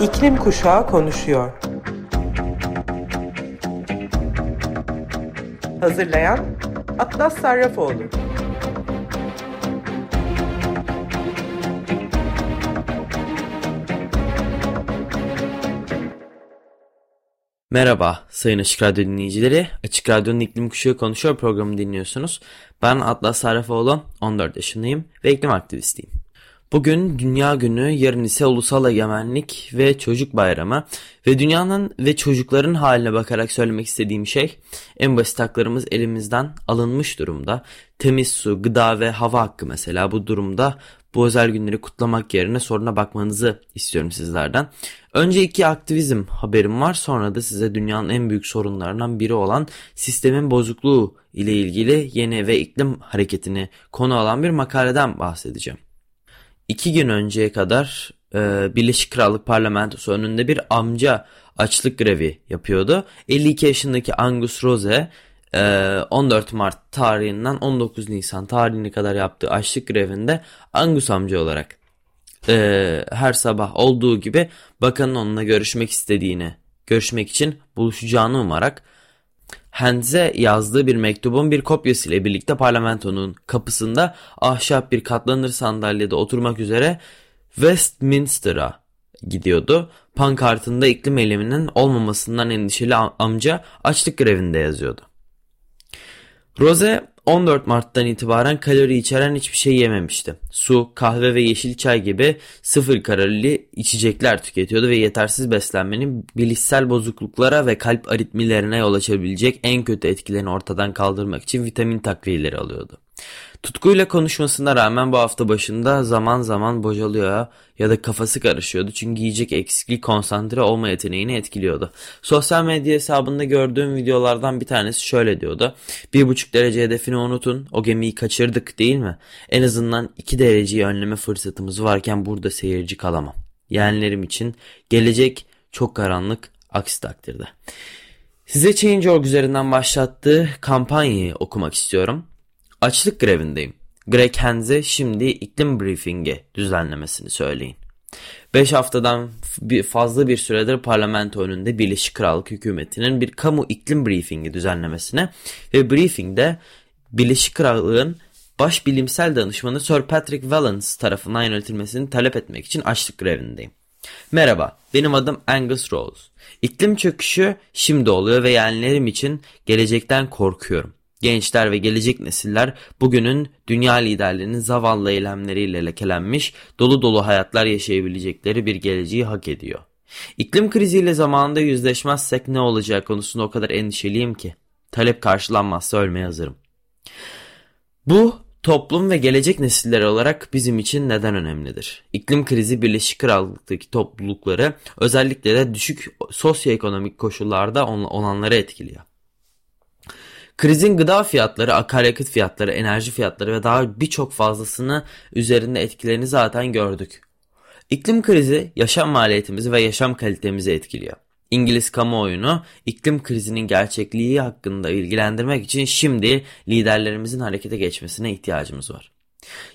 İklim Kuşağı konuşuyor. Hazırlayan Atlas Sarrafoğlu. Merhaba Sayın Açık Radyo dinleyicileri. Açık Radyo'nun İklim Kuşağı Konuşuyor programını dinliyorsunuz. Ben Atlas Sarrafoğlu, 14 yaşındayım ve iklim aktivistiyim. Bugün Dünya Günü, yarın ise Ulusal Egemenlik ve Çocuk Bayramı ve dünyanın ve çocukların haline bakarak söylemek istediğim şey en basit haklarımız elimizden alınmış durumda. Temiz su, gıda ve hava hakkı mesela bu durumda bu özel günleri kutlamak yerine soruna bakmanızı istiyorum sizlerden. Önce iki aktivizm haberim var sonra da size dünyanın en büyük sorunlarından biri olan sistemin bozukluğu ile ilgili yeni ve iklim hareketini konu alan bir makaleden bahsedeceğim. İki gün önceye kadar e, Birleşik Krallık Parlamentosu önünde bir amca açlık grevi yapıyordu. 52 yaşındaki Angus Rose 14 e, Mart tarihinden 19 Nisan tarihine kadar yaptığı açlık grevinde Angus amca olarak e, her sabah olduğu gibi bakanın onunla görüşmek istediğini, görüşmek için buluşacağını umarak Hands'e yazdığı bir mektubun bir kopyasıyla birlikte parlamentonun kapısında ahşap bir katlanır sandalyede oturmak üzere Westminster'a gidiyordu. Pankartında iklim eyleminin olmamasından endişeli amca açlık grevinde yazıyordu. Rose 14 Mart'tan itibaren kalori içeren hiçbir şey yememişti. Su, kahve ve yeşil çay gibi sıfır kalorili içecekler tüketiyordu ve yetersiz beslenmenin bilişsel bozukluklara ve kalp aritmilerine yol açabilecek en kötü etkilerini ortadan kaldırmak için vitamin takviyeleri alıyordu. Tutkuyla konuşmasına rağmen bu hafta başında zaman zaman bocalıyor ya da kafası karışıyordu. Çünkü yiyecek eksikliği konsantre olma yeteneğini etkiliyordu. Sosyal medya hesabında gördüğüm videolardan bir tanesi şöyle diyordu. Bir buçuk derece hedefini unutun o gemiyi kaçırdık değil mi? En azından iki dereceyi önleme fırsatımız varken burada seyirci kalamam. Yeğenlerim için gelecek çok karanlık aksi takdirde. Size Change.org üzerinden başlattığı kampanyayı okumak istiyorum. Açlık grevindeyim. Greg Hans'e şimdi iklim briefingi düzenlemesini söyleyin. 5 haftadan fazla bir süredir parlamento önünde Birleşik Krallık hükümetinin bir kamu iklim briefingi düzenlemesine ve briefingde Birleşik Krallık'ın baş bilimsel danışmanı Sir Patrick Vallance tarafından yönetilmesini talep etmek için açlık grevindeyim. Merhaba, benim adım Angus Rose. İklim çöküşü şimdi oluyor ve yeğenlerim için gelecekten korkuyorum. Gençler ve gelecek nesiller bugünün dünya liderlerinin zavallı eylemleriyle lekelenmiş, dolu dolu hayatlar yaşayabilecekleri bir geleceği hak ediyor. İklim kriziyle zamanında yüzleşmezsek ne olacağı konusunda o kadar endişeliyim ki. Talep karşılanmazsa ölmeye hazırım. Bu toplum ve gelecek nesiller olarak bizim için neden önemlidir? İklim krizi Birleşik Krallık'taki toplulukları özellikle de düşük sosyoekonomik koşullarda olanları etkiliyor. Krizin gıda fiyatları, akaryakıt fiyatları, enerji fiyatları ve daha birçok fazlasını üzerinde etkilerini zaten gördük. İklim krizi yaşam maliyetimizi ve yaşam kalitemizi etkiliyor. İngiliz kamuoyunu iklim krizinin gerçekliği hakkında ilgilendirmek için şimdi liderlerimizin harekete geçmesine ihtiyacımız var.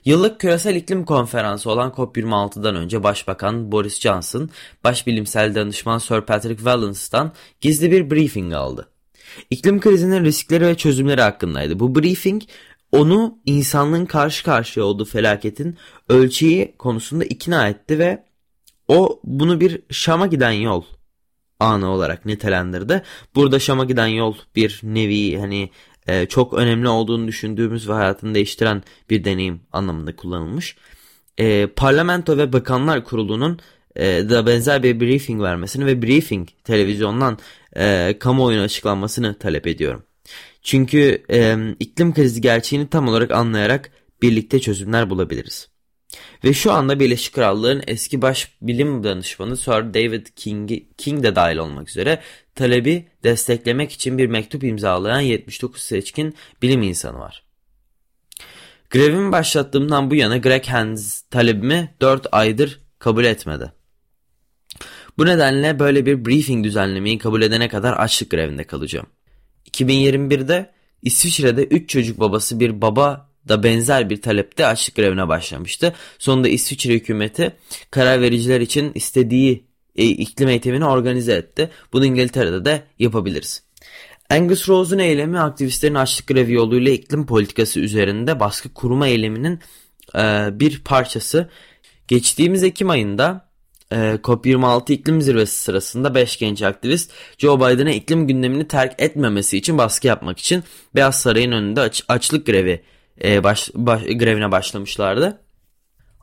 Yıllık küresel iklim konferansı olan COP26'dan önce Başbakan Boris Johnson, Başbilimsel Danışman Sir Patrick Vallance'dan gizli bir briefing aldı. İklim krizinin riskleri ve çözümleri hakkındaydı. Bu briefing onu insanlığın karşı karşıya olduğu felaketin ölçeği konusunda ikna etti ve o bunu bir Şam'a giden yol anı olarak nitelendirdi. Burada Şam'a giden yol bir nevi hani e, çok önemli olduğunu düşündüğümüz ve hayatını değiştiren bir deneyim anlamında kullanılmış. E, Parlamento ve Bakanlar Kurulu'nun e, da benzer bir briefing vermesini ve briefing televizyondan e, kamuoyuna açıklanmasını talep ediyorum. Çünkü e, iklim krizi gerçeğini tam olarak anlayarak birlikte çözümler bulabiliriz. Ve şu anda Birleşik Krallığın eski baş bilim danışmanı Sir David King, King de dahil olmak üzere talebi desteklemek için bir mektup imzalayan 79 seçkin bilim insanı var. Grevimi başlattığımdan bu yana Greg Hans talebimi 4 aydır kabul etmedi. Bu nedenle böyle bir briefing düzenlemeyi kabul edene kadar açlık grevinde kalacağım. 2021'de İsviçre'de 3 çocuk babası bir baba da benzer bir talepte açlık grevine başlamıştı. Sonunda İsviçre hükümeti karar vericiler için istediği e, iklim eğitimini organize etti. Bunu İngiltere'de de yapabiliriz. Angus Rose'un eylemi aktivistlerin açlık grevi yoluyla iklim politikası üzerinde baskı kurma eyleminin e, bir parçası. Geçtiğimiz Ekim ayında e, COP26 iklim zirvesi sırasında 5 genç aktivist Joe Biden'a iklim gündemini terk etmemesi için baskı yapmak için Beyaz Saray'ın önünde aç, açlık grevi e, baş, baş, grevine başlamışlardı.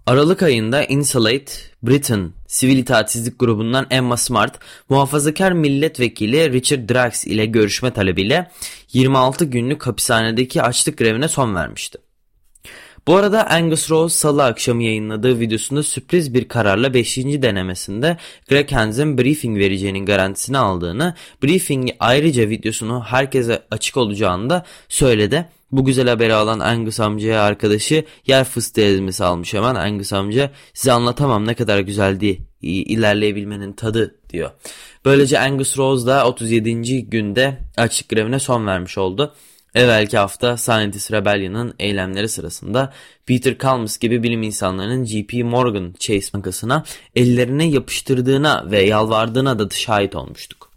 Aralık ayında Insulate Britain sivil itaatsizlik grubundan Emma Smart, muhafazakar milletvekili Richard Drax ile görüşme talebiyle 26 günlük hapishanedeki açlık grevine son vermişti. Bu arada Angus Rose salı akşamı yayınladığı videosunda sürpriz bir kararla 5. denemesinde Greg Hans'ın briefing vereceğinin garantisini aldığını, briefingi ayrıca videosunu herkese açık olacağını da söyledi. Bu güzel haberi alan Angus amcaya arkadaşı yer fıstığı ezmesi almış hemen. Angus amca size anlatamam ne kadar güzeldi ilerleyebilmenin tadı diyor. Böylece Angus Rose da 37. günde açık grevine son vermiş oldu. Evvelki hafta Scientist Rebellion'ın eylemleri sırasında Peter Kalmus gibi bilim insanlarının JP Morgan Chase Bankası'na ellerine yapıştırdığına ve yalvardığına da şahit olmuştuk.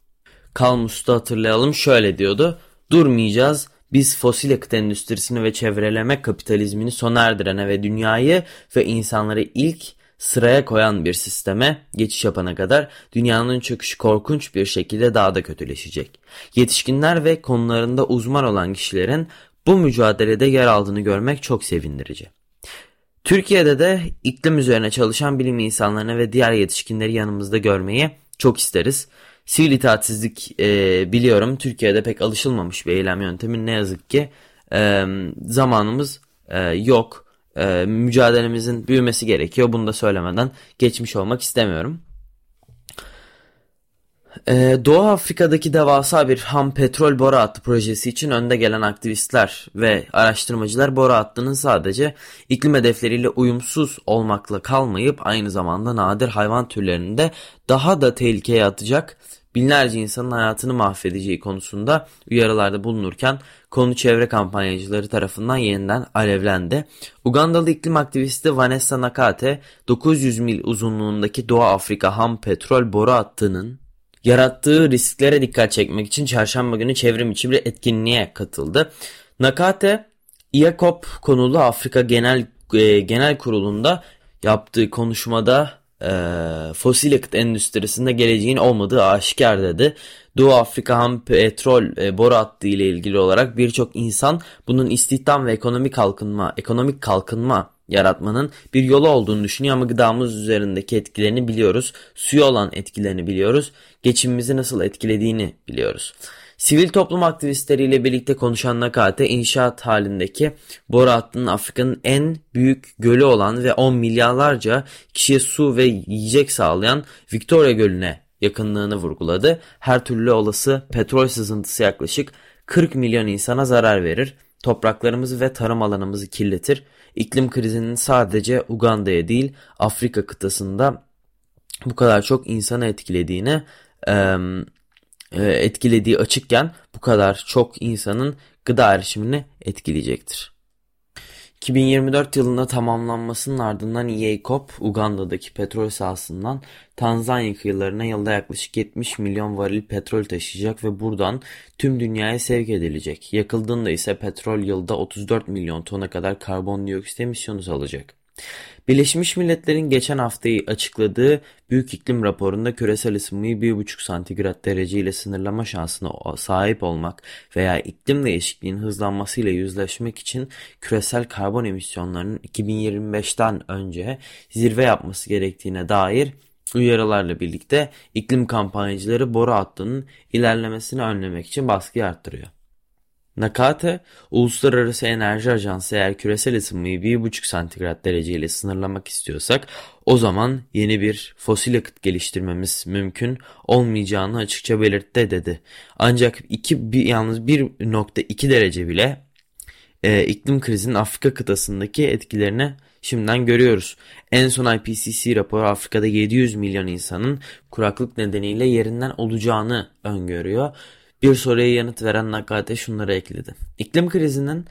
Kalmus'ta hatırlayalım şöyle diyordu. Durmayacağız, biz fosil yakıt endüstrisini ve çevreleme kapitalizmini sona erdirene ve dünyayı ve insanları ilk sıraya koyan bir sisteme geçiş yapana kadar dünyanın çöküşü korkunç bir şekilde daha da kötüleşecek. Yetişkinler ve konularında uzman olan kişilerin bu mücadelede yer aldığını görmek çok sevindirici. Türkiye'de de iklim üzerine çalışan bilim insanlarını ve diğer yetişkinleri yanımızda görmeyi çok isteriz. Sivil itaatsizlik e, biliyorum Türkiye'de pek alışılmamış bir eylem yöntemi ne yazık ki e, zamanımız e, yok. E, mücadelemizin büyümesi gerekiyor. Bunu da söylemeden geçmiş olmak istemiyorum. Ee, Doğu Afrika'daki devasa bir ham petrol boru hattı projesi için önde gelen aktivistler ve araştırmacılar boru hattının sadece iklim hedefleriyle uyumsuz olmakla kalmayıp aynı zamanda nadir hayvan türlerini de daha da tehlikeye atacak binlerce insanın hayatını mahvedeceği konusunda uyarılarda bulunurken konu çevre kampanyacıları tarafından yeniden alevlendi. Ugandalı iklim aktivisti Vanessa Nakate 900 mil uzunluğundaki Doğu Afrika ham petrol boru hattının yarattığı risklere dikkat çekmek için çarşamba günü çevrim içi bir etkinliğe katıldı. Nakate IACOP konulu Afrika Genel e, Genel Kurulu'nda yaptığı konuşmada e, fosil yakıt endüstrisinde geleceğin olmadığı aşikar dedi. Doğu Afrika ham petrol e, boru hattı ile ilgili olarak birçok insan bunun istihdam ve ekonomik kalkınma, ekonomik kalkınma yaratmanın bir yolu olduğunu düşünüyor ama gıdamız üzerindeki etkilerini biliyoruz. Suya olan etkilerini biliyoruz. Geçimimizi nasıl etkilediğini biliyoruz. Sivil toplum aktivistleriyle birlikte konuşan Nakate inşaat halindeki boru hattının Afrika'nın en büyük gölü olan ve 10 milyarlarca kişiye su ve yiyecek sağlayan Victoria Gölü'ne yakınlığını vurguladı. Her türlü olası petrol sızıntısı yaklaşık 40 milyon insana zarar verir. Topraklarımızı ve tarım alanımızı kirletir. İklim krizinin sadece Uganda'ya değil Afrika kıtasında bu kadar çok insanı etkilediğini e, etkilediği açıkken bu kadar çok insanın gıda erişimini etkileyecektir. 2024 yılında tamamlanmasının ardından EACOP, Uganda'daki petrol sahasından Tanzanya kıyılarına yılda yaklaşık 70 milyon varil petrol taşıyacak ve buradan tüm dünyaya sevk edilecek. Yakıldığında ise petrol yılda 34 milyon tona kadar karbondioksit emisyonu salacak. Birleşmiş Milletler'in geçen haftayı açıkladığı Büyük İklim raporunda küresel ısınmayı 1,5 santigrat derece ile sınırlama şansına sahip olmak veya iklim değişikliğinin hızlanmasıyla yüzleşmek için küresel karbon emisyonlarının 2025'ten önce zirve yapması gerektiğine dair uyarılarla birlikte iklim kampanyacıları boru hattının ilerlemesini önlemek için baskıyı arttırıyor. Nakate, Uluslararası Enerji Ajansı eğer küresel ısınmayı 1,5 santigrat dereceyle sınırlamak istiyorsak o zaman yeni bir fosil yakıt geliştirmemiz mümkün olmayacağını açıkça belirtti dedi. Ancak iki, bir, yalnız 1.2 derece bile e, iklim krizinin Afrika kıtasındaki etkilerini şimdiden görüyoruz. En son IPCC raporu Afrika'da 700 milyon insanın kuraklık nedeniyle yerinden olacağını öngörüyor. Bir soruya yanıt veren Nakate şunları ekledi. İklim krizinin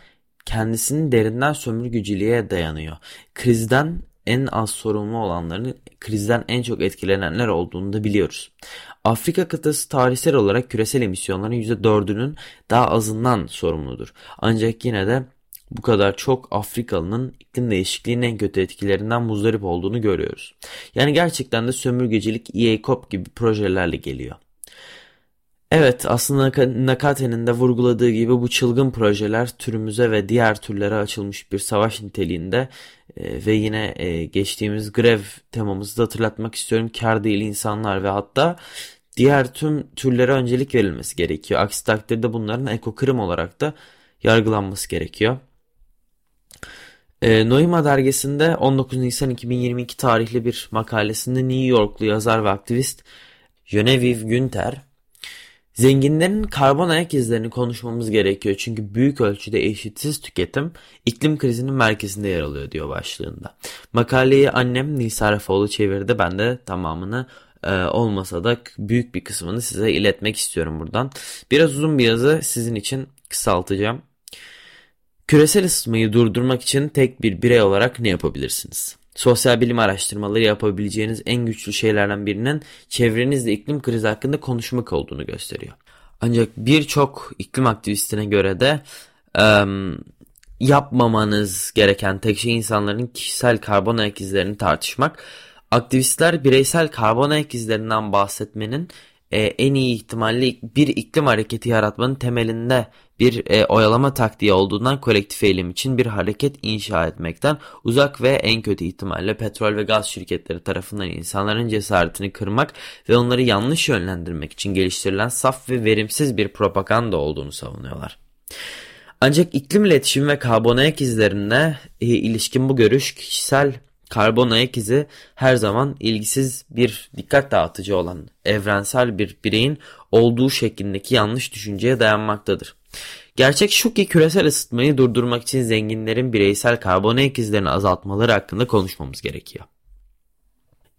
kendisinin derinden sömürgücülüğe dayanıyor. Krizden en az sorumlu olanların krizden en çok etkilenenler olduğunu da biliyoruz. Afrika kıtası tarihsel olarak küresel emisyonların %4'ünün daha azından sorumludur. Ancak yine de bu kadar çok Afrikalı'nın iklim değişikliğinin en kötü etkilerinden muzdarip olduğunu görüyoruz. Yani gerçekten de sömürgecilik EA-COP gibi projelerle geliyor. Evet aslında Nakate'nin de vurguladığı gibi bu çılgın projeler türümüze ve diğer türlere açılmış bir savaş niteliğinde e, ve yine e, geçtiğimiz grev temamızı da hatırlatmak istiyorum. Kar değil insanlar ve hatta diğer tüm türlere öncelik verilmesi gerekiyor. Aksi takdirde bunların ekokırım olarak da yargılanması gerekiyor. E, Noima dergisinde 19 Nisan 2022 tarihli bir makalesinde New Yorklu yazar ve aktivist Genevieve Günter Zenginlerin karbon ayak izlerini konuşmamız gerekiyor çünkü büyük ölçüde eşitsiz tüketim iklim krizinin merkezinde yer alıyor diyor başlığında. Makaleyi annem Nisa Rafoğlu çevirdi ben de tamamını e, olmasa da büyük bir kısmını size iletmek istiyorum buradan. Biraz uzun bir yazı sizin için kısaltacağım. Küresel ısınmayı durdurmak için tek bir birey olarak ne yapabilirsiniz? Sosyal bilim araştırmaları yapabileceğiniz en güçlü şeylerden birinin çevrenizde iklim krizi hakkında konuşmak olduğunu gösteriyor. Ancak birçok iklim aktivistine göre de e, yapmamanız gereken tek şey insanların kişisel karbon ayak izlerini tartışmak. Aktivistler bireysel karbon ayak izlerinden bahsetmenin e, en iyi ihtimalle bir iklim hareketi yaratmanın temelinde bir e, oyalama taktiği olduğundan kolektif eylem için bir hareket inşa etmekten uzak ve en kötü ihtimalle petrol ve gaz şirketleri tarafından insanların cesaretini kırmak ve onları yanlış yönlendirmek için geliştirilen saf ve verimsiz bir propaganda olduğunu savunuyorlar. Ancak iklim iletişim ve karbon ayak izlerine e, ilişkin bu görüş kişisel Karbon ayak izi her zaman ilgisiz bir dikkat dağıtıcı olan evrensel bir bireyin olduğu şeklindeki yanlış düşünceye dayanmaktadır. Gerçek şu ki küresel ısıtmayı durdurmak için zenginlerin bireysel karbon ayak izlerini azaltmaları hakkında konuşmamız gerekiyor.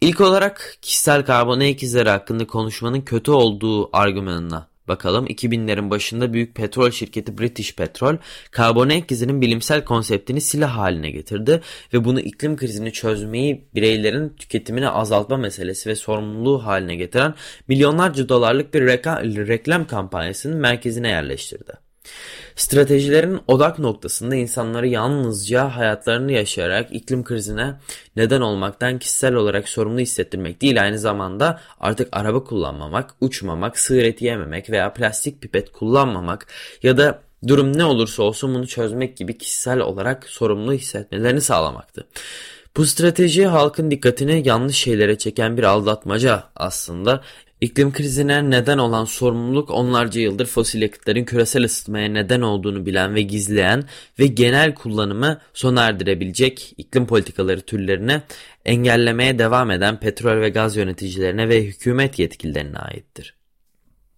İlk olarak kişisel karbon ayak izleri hakkında konuşmanın kötü olduğu argümanına bakalım. 2000'lerin başında büyük petrol şirketi British Petrol karbon ayak izinin bilimsel konseptini silah haline getirdi ve bunu iklim krizini çözmeyi bireylerin tüketimini azaltma meselesi ve sorumluluğu haline getiren milyonlarca dolarlık bir reklam kampanyasının merkezine yerleştirdi. Stratejilerin odak noktasında insanları yalnızca hayatlarını yaşayarak iklim krizine neden olmaktan kişisel olarak sorumlu hissettirmek değil aynı zamanda artık araba kullanmamak, uçmamak, sığır eti yememek veya plastik pipet kullanmamak ya da durum ne olursa olsun bunu çözmek gibi kişisel olarak sorumlu hissetmelerini sağlamaktı. Bu strateji halkın dikkatini yanlış şeylere çeken bir aldatmaca aslında İklim krizine neden olan sorumluluk onlarca yıldır fosil yakıtların küresel ısıtmaya neden olduğunu bilen ve gizleyen ve genel kullanımı sona erdirebilecek iklim politikaları türlerine engellemeye devam eden petrol ve gaz yöneticilerine ve hükümet yetkililerine aittir.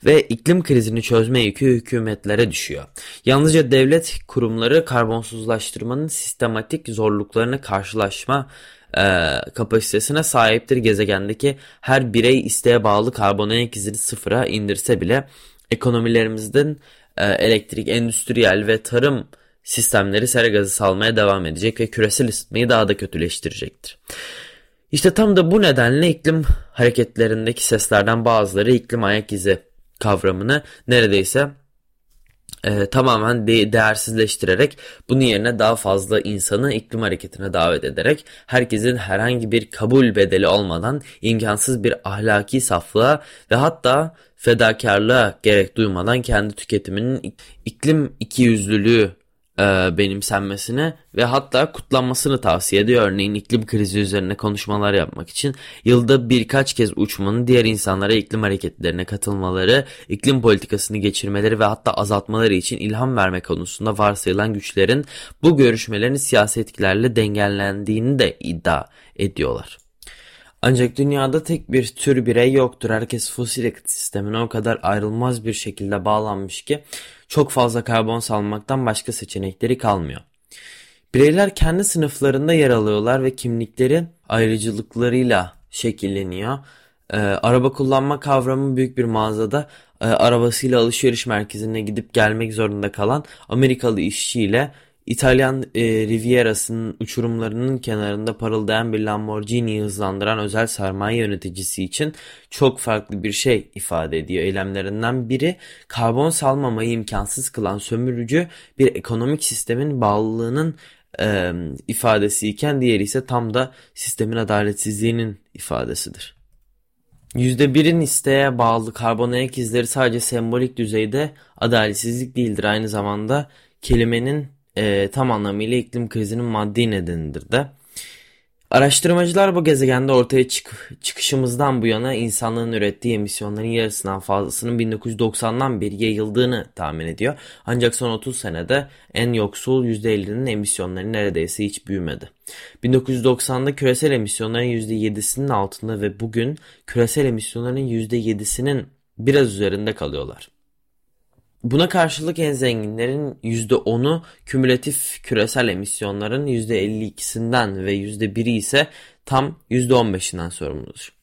Ve iklim krizini çözme yükü hükümetlere düşüyor. Yalnızca devlet kurumları karbonsuzlaştırmanın sistematik zorluklarını karşılaşma e, kapasitesine sahiptir gezegendeki her birey isteğe bağlı karbon ayak izini sıfıra indirse bile ekonomilerimizden e, elektrik, endüstriyel ve tarım sistemleri sera gazı salmaya devam edecek ve küresel ısıtmayı daha da kötüleştirecektir. İşte tam da bu nedenle iklim hareketlerindeki seslerden bazıları iklim ayak izi kavramını neredeyse e, tamamen de değersizleştirerek bunun yerine daha fazla insanı iklim hareketine davet ederek herkesin herhangi bir kabul bedeli olmadan imkansız bir ahlaki saflığa ve hatta fedakarlığa gerek duymadan kendi tüketiminin iklim ikiyüzlülüğü e, benimsenmesini ve hatta kutlanmasını tavsiye ediyor. Örneğin iklim krizi üzerine konuşmalar yapmak için yılda birkaç kez uçmanın diğer insanlara iklim hareketlerine katılmaları, iklim politikasını geçirmeleri ve hatta azaltmaları için ilham verme konusunda varsayılan güçlerin bu görüşmelerin siyasi etkilerle dengelendiğini de iddia ediyorlar. Ancak dünyada tek bir tür birey yoktur. Herkes fosil yakıt sistemine o kadar ayrılmaz bir şekilde bağlanmış ki çok fazla karbon salmaktan başka seçenekleri kalmıyor. Bireyler kendi sınıflarında yer alıyorlar ve kimlikleri ayrıcılıklarıyla şekilleniyor. Ee, araba kullanma kavramı büyük bir mağazada e, arabasıyla alışveriş merkezine gidip gelmek zorunda kalan Amerikalı işçiyle İtalyan e, Riviera'sının uçurumlarının kenarında parıldayan bir Lamborghini'yi hızlandıran özel sermaye yöneticisi için çok farklı bir şey ifade ediyor. Eylemlerinden biri karbon salmamayı imkansız kılan sömürücü bir ekonomik sistemin bağlılığının e, ifadesi iken diğeri ise tam da sistemin adaletsizliğinin ifadesidir. %1'in isteğe bağlı karbon ayak izleri sadece sembolik düzeyde adaletsizlik değildir. Aynı zamanda kelimenin e, tam anlamıyla iklim krizinin maddi nedenidir de. Araştırmacılar bu gezegende ortaya çık çıkışımızdan bu yana insanlığın ürettiği emisyonların yarısından fazlasının 1990'dan beri yayıldığını tahmin ediyor. Ancak son 30 senede en yoksul %50'nin emisyonları neredeyse hiç büyümedi. 1990'da küresel emisyonların %7'sinin altında ve bugün küresel emisyonların %7'sinin biraz üzerinde kalıyorlar. Buna karşılık en zenginlerin %10'u kümülatif küresel emisyonların %52'sinden ve %1'i ise tam %15'inden sorumludur.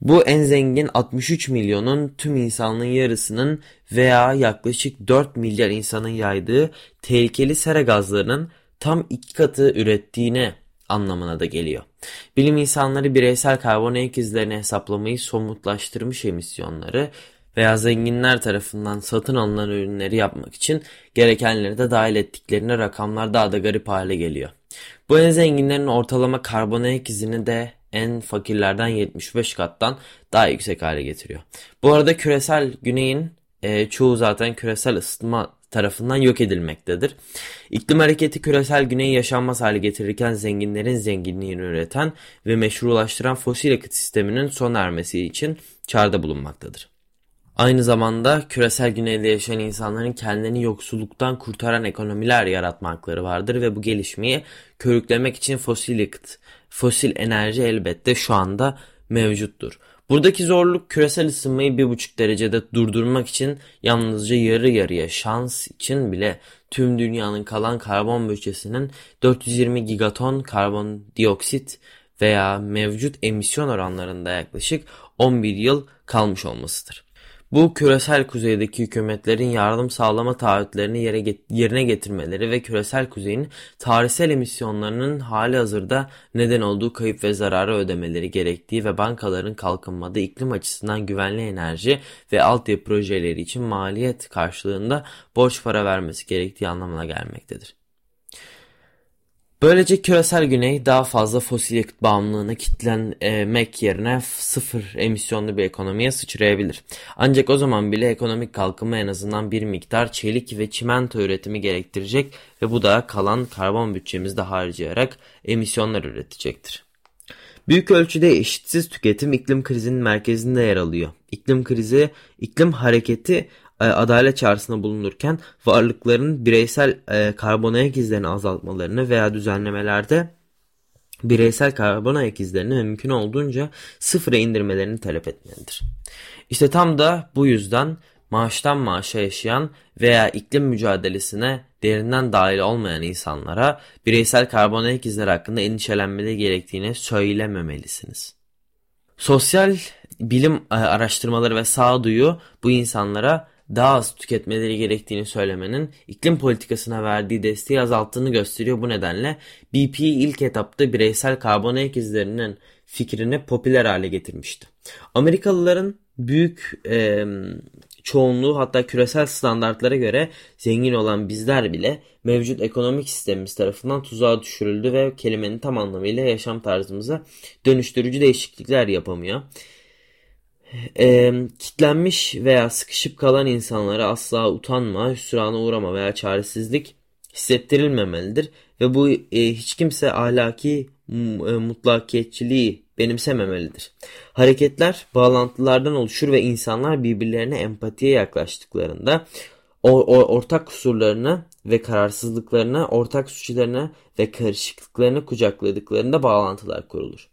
Bu en zengin 63 milyonun tüm insanlığın yarısının veya yaklaşık 4 milyar insanın yaydığı tehlikeli sera gazlarının tam iki katı ürettiğine anlamına da geliyor. Bilim insanları bireysel karbon ayak izlerini hesaplamayı somutlaştırmış emisyonları veya zenginler tarafından satın alınan ürünleri yapmak için gerekenleri de dahil ettiklerine rakamlar daha da garip hale geliyor. Bu en zenginlerin ortalama karbon ayak izini de en fakirlerden 75 kattan daha yüksek hale getiriyor. Bu arada küresel güneyin e, çoğu zaten küresel ısıtma tarafından yok edilmektedir. İklim hareketi küresel güneyi yaşanmaz hale getirirken zenginlerin zenginliğini üreten ve meşrulaştıran fosil yakıt sisteminin sona ermesi için çağrıda bulunmaktadır. Aynı zamanda küresel güneyde yaşayan insanların kendilerini yoksulluktan kurtaran ekonomiler yaratmakları vardır ve bu gelişmeyi körüklemek için fosil yakıt, fosil enerji elbette şu anda mevcuttur. Buradaki zorluk küresel ısınmayı 1,5 derecede durdurmak için yalnızca yarı yarıya şans için bile tüm dünyanın kalan karbon bütçesinin 420 gigaton karbondioksit veya mevcut emisyon oranlarında yaklaşık 11 yıl kalmış olmasıdır. Bu küresel kuzeydeki hükümetlerin yardım sağlama taahhütlerini yere get yerine getirmeleri ve küresel kuzeyin tarihsel emisyonlarının hali hazırda neden olduğu kayıp ve zararı ödemeleri gerektiği ve bankaların kalkınmada iklim açısından güvenli enerji ve altyapı projeleri için maliyet karşılığında borç para vermesi gerektiği anlamına gelmektedir. Böylece küresel güney daha fazla fosil yakıt bağımlılığına kitlenmek yerine sıfır emisyonlu bir ekonomiye sıçrayabilir. Ancak o zaman bile ekonomik kalkınma en azından bir miktar çelik ve çimento üretimi gerektirecek ve bu da kalan karbon bütçemizde harcayarak emisyonlar üretecektir. Büyük ölçüde eşitsiz tüketim iklim krizinin merkezinde yer alıyor. İklim krizi, iklim hareketi e, adalet çağrısında bulunurken varlıkların bireysel e, karbon ayak izlerini azaltmalarını veya düzenlemelerde bireysel karbon ayak izlerini mümkün olduğunca sıfıra indirmelerini talep etmelidir. İşte tam da bu yüzden maaştan maaşa yaşayan veya iklim mücadelesine derinden dahil olmayan insanlara bireysel karbon ayak izleri hakkında endişelenmeleri gerektiğini söylememelisiniz. Sosyal bilim e, araştırmaları ve sağduyu bu insanlara daha az tüketmeleri gerektiğini söylemenin iklim politikasına verdiği desteği azalttığını gösteriyor. Bu nedenle BP ilk etapta bireysel karbon ayak izlerinin fikrini popüler hale getirmişti. Amerikalıların büyük e, çoğunluğu hatta küresel standartlara göre zengin olan bizler bile mevcut ekonomik sistemimiz tarafından tuzağa düşürüldü ve kelimenin tam anlamıyla yaşam tarzımıza dönüştürücü değişiklikler yapamıyor e, kitlenmiş veya sıkışıp kalan insanlara asla utanma, hüsrana uğrama veya çaresizlik hissettirilmemelidir ve bu e, hiç kimse ahlaki e, mutlakiyetçiliği benimsememelidir. Hareketler bağlantılardan oluşur ve insanlar birbirlerine empatiye yaklaştıklarında o, o, ortak kusurlarını ve kararsızlıklarına, ortak suçlarına ve karışıklıklarını kucakladıklarında bağlantılar kurulur.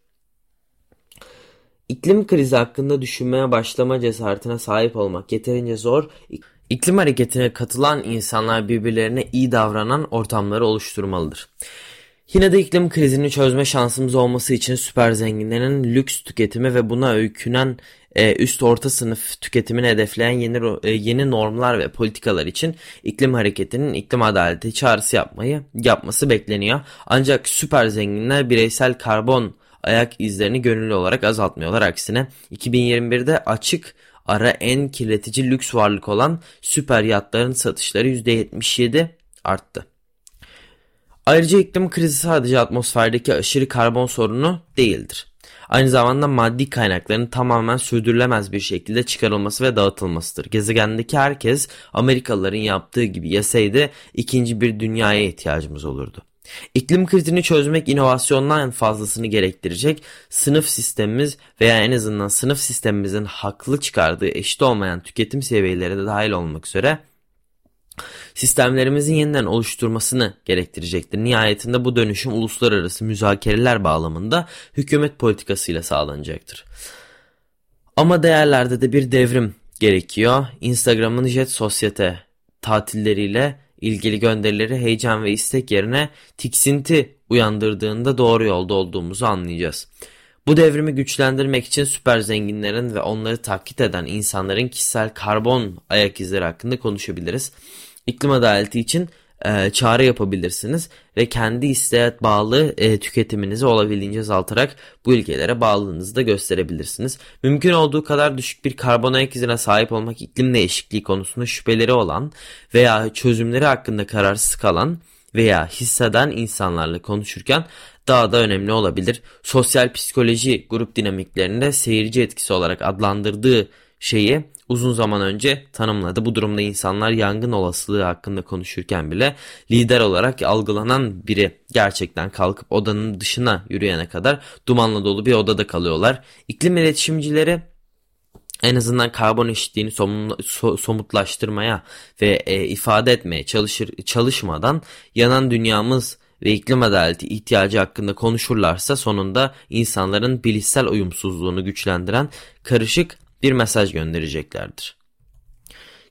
İklim krizi hakkında düşünmeye başlama cesaretine sahip olmak yeterince zor. İklim hareketine katılan insanlar birbirlerine iyi davranan ortamları oluşturmalıdır. Yine de iklim krizini çözme şansımız olması için süper zenginlerin lüks tüketimi ve buna öykünen e, üst orta sınıf tüketimini hedefleyen yeni e, yeni normlar ve politikalar için iklim hareketinin iklim adaleti çağrısı yapmayı yapması bekleniyor. Ancak süper zenginler bireysel karbon ayak izlerini gönüllü olarak azaltmıyorlar. Aksine 2021'de açık ara en kirletici lüks varlık olan süper yatların satışları %77 arttı. Ayrıca iklim krizi sadece atmosferdeki aşırı karbon sorunu değildir. Aynı zamanda maddi kaynakların tamamen sürdürülemez bir şekilde çıkarılması ve dağıtılmasıdır. Gezegendeki herkes Amerikalıların yaptığı gibi yeseydi ikinci bir dünyaya ihtiyacımız olurdu. İklim krizini çözmek inovasyondan fazlasını gerektirecek sınıf sistemimiz veya en azından sınıf sistemimizin haklı çıkardığı eşit olmayan tüketim seviyeleri de dahil olmak üzere sistemlerimizin yeniden oluşturmasını gerektirecektir. Nihayetinde bu dönüşüm uluslararası müzakereler bağlamında hükümet politikasıyla sağlanacaktır. Ama değerlerde de bir devrim gerekiyor. Instagram'ın Jet Sosyete tatilleriyle ilgili gönderileri heyecan ve istek yerine tiksinti uyandırdığında doğru yolda olduğumuzu anlayacağız. Bu devrimi güçlendirmek için süper zenginlerin ve onları taklit eden insanların kişisel karbon ayak izleri hakkında konuşabiliriz. İklim adaleti için e, çağrı yapabilirsiniz ve kendi isteğe bağlı e, tüketiminizi olabildiğince azaltarak bu ülkelere bağlılığınızı da gösterebilirsiniz. Mümkün olduğu kadar düşük bir karbon ayak izine sahip olmak iklim değişikliği konusunda şüpheleri olan veya çözümleri hakkında kararsız kalan veya hisseden insanlarla konuşurken daha da önemli olabilir. Sosyal psikoloji grup dinamiklerinde seyirci etkisi olarak adlandırdığı şeyi uzun zaman önce tanımladı. Bu durumda insanlar yangın olasılığı hakkında konuşurken bile lider olarak algılanan biri gerçekten kalkıp odanın dışına yürüyene kadar dumanla dolu bir odada kalıyorlar. İklim iletişimcileri en azından karbon eşitliğini somutlaştırmaya ve e, ifade etmeye çalışır çalışmadan yanan dünyamız ve iklim adaleti ihtiyacı hakkında konuşurlarsa sonunda insanların bilişsel uyumsuzluğunu güçlendiren karışık bir mesaj göndereceklerdir.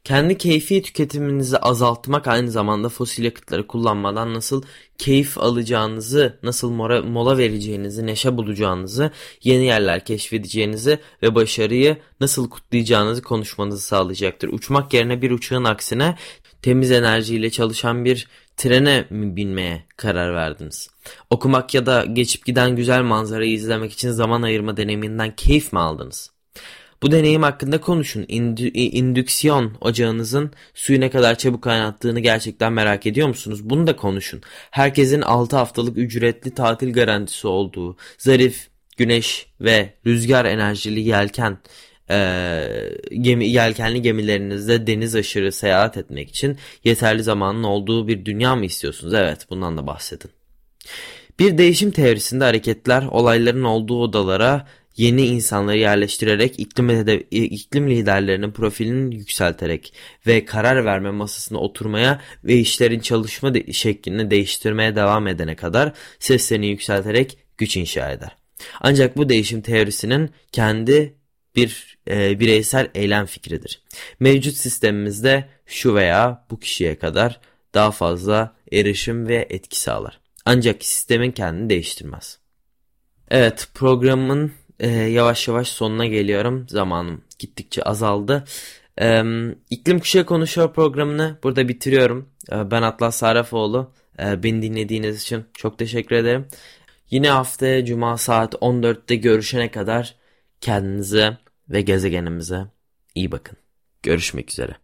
Kendi keyfi tüketiminizi azaltmak aynı zamanda fosil yakıtları kullanmadan nasıl keyif alacağınızı, nasıl mola, mola vereceğinizi, neşe bulacağınızı, yeni yerler keşfedeceğinizi ve başarıyı nasıl kutlayacağınızı konuşmanızı sağlayacaktır. Uçmak yerine bir uçağın aksine temiz enerjiyle çalışan bir trene mi binmeye karar verdiniz? Okumak ya da geçip giden güzel manzarayı izlemek için zaman ayırma deneyiminden keyif mi aldınız? Bu deneyim hakkında konuşun. İndü, indüksiyon ocağınızın suyu ne kadar çabuk kaynattığını gerçekten merak ediyor musunuz? Bunu da konuşun. Herkesin 6 haftalık ücretli tatil garantisi olduğu, zarif, güneş ve rüzgar enerjili yelken e, gemi, yelkenli gemilerinizde deniz aşırı seyahat etmek için yeterli zamanın olduğu bir dünya mı istiyorsunuz? Evet bundan da bahsedin. Bir değişim teorisinde hareketler olayların olduğu odalara yeni insanları yerleştirerek iklim, iklim liderlerinin profilini yükselterek ve karar verme masasına oturmaya ve işlerin çalışma de şeklini değiştirmeye devam edene kadar seslerini yükselterek güç inşa eder. Ancak bu değişim teorisinin kendi bir e, bireysel eylem fikridir. Mevcut sistemimizde şu veya bu kişiye kadar daha fazla erişim ve etki sağlar. Ancak sistemin kendini değiştirmez. Evet programın e, yavaş yavaş sonuna geliyorum. Zamanım gittikçe azaldı. E, İklim Kuşağı Konuşuyor programını burada bitiriyorum. E, ben Atlas Sarafoğlu. E, beni dinlediğiniz için çok teşekkür ederim. Yine haftaya Cuma saat 14'te görüşene kadar kendinize ve gezegenimize iyi bakın. Görüşmek üzere.